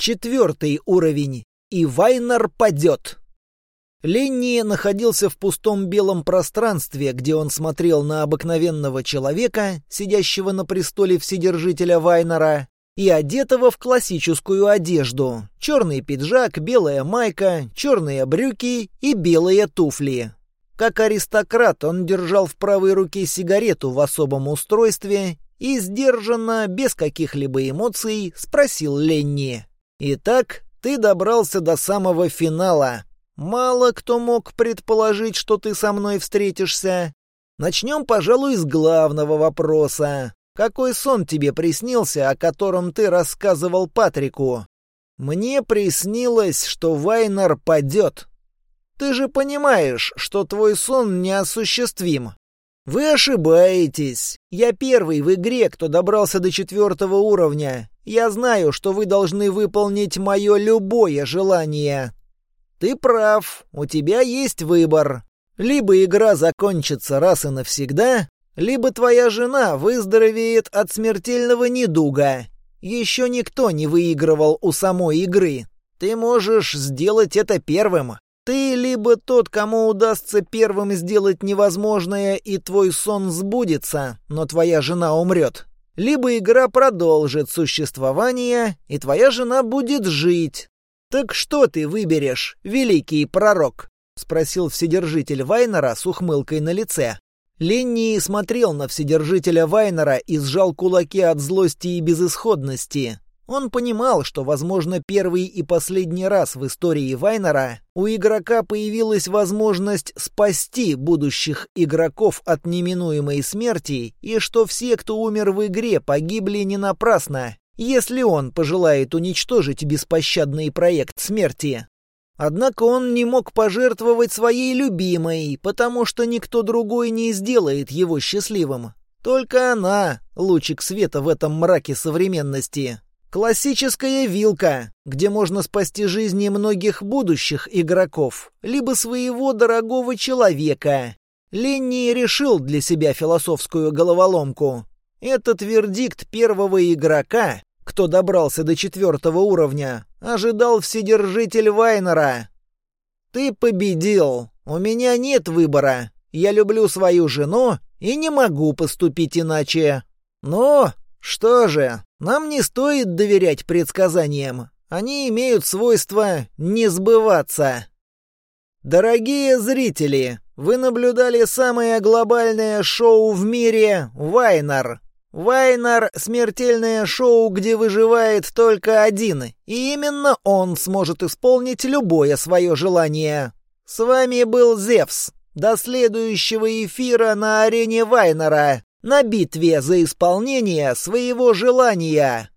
Четвертый уровень. И Вайнер падет. Ленни находился в пустом белом пространстве, где он смотрел на обыкновенного человека, сидящего на престоле вседержителя Вайнера, и одетого в классическую одежду. Черный пиджак, белая майка, черные брюки и белые туфли. Как аристократ он держал в правой руке сигарету в особом устройстве и сдержанно, без каких-либо эмоций, спросил Ленни. «Итак, ты добрался до самого финала. Мало кто мог предположить, что ты со мной встретишься. Начнем, пожалуй, с главного вопроса. Какой сон тебе приснился, о котором ты рассказывал Патрику? Мне приснилось, что Вайнер падет. Ты же понимаешь, что твой сон неосуществим. Вы ошибаетесь. Я первый в игре, кто добрался до четвертого уровня. Я знаю, что вы должны выполнить мое любое желание. Ты прав, у тебя есть выбор. Либо игра закончится раз и навсегда, либо твоя жена выздоровеет от смертельного недуга. Еще никто не выигрывал у самой игры. Ты можешь сделать это первым. Ты либо тот, кому удастся первым сделать невозможное, и твой сон сбудется, но твоя жена умрет. Либо игра продолжит существование, и твоя жена будет жить. Так что ты выберешь, великий пророк? спросил вседержитель Вайнера с ухмылкой на лице. Ленни смотрел на вседержителя Вайнера и сжал кулаки от злости и безысходности. Он понимал, что, возможно, первый и последний раз в истории Вайнера у игрока появилась возможность спасти будущих игроков от неминуемой смерти, и что все, кто умер в игре, погибли не напрасно, если он пожелает уничтожить беспощадный проект смерти. Однако он не мог пожертвовать своей любимой, потому что никто другой не сделает его счастливым. Только она — лучик света в этом мраке современности. Классическая вилка, где можно спасти жизни многих будущих игроков, либо своего дорогого человека. Ленни решил для себя философскую головоломку. Этот вердикт первого игрока, кто добрался до четвертого уровня, ожидал вседержитель Вайнера. «Ты победил. У меня нет выбора. Я люблю свою жену и не могу поступить иначе. Но что же, нам не стоит доверять предсказаниям. Они имеют свойство не сбываться. Дорогие зрители, вы наблюдали самое глобальное шоу в мире «Вайнер». «Вайнер» — смертельное шоу, где выживает только один, и именно он сможет исполнить любое свое желание. С вами был Зевс. До следующего эфира на арене Вайнера на битве за исполнение своего желания.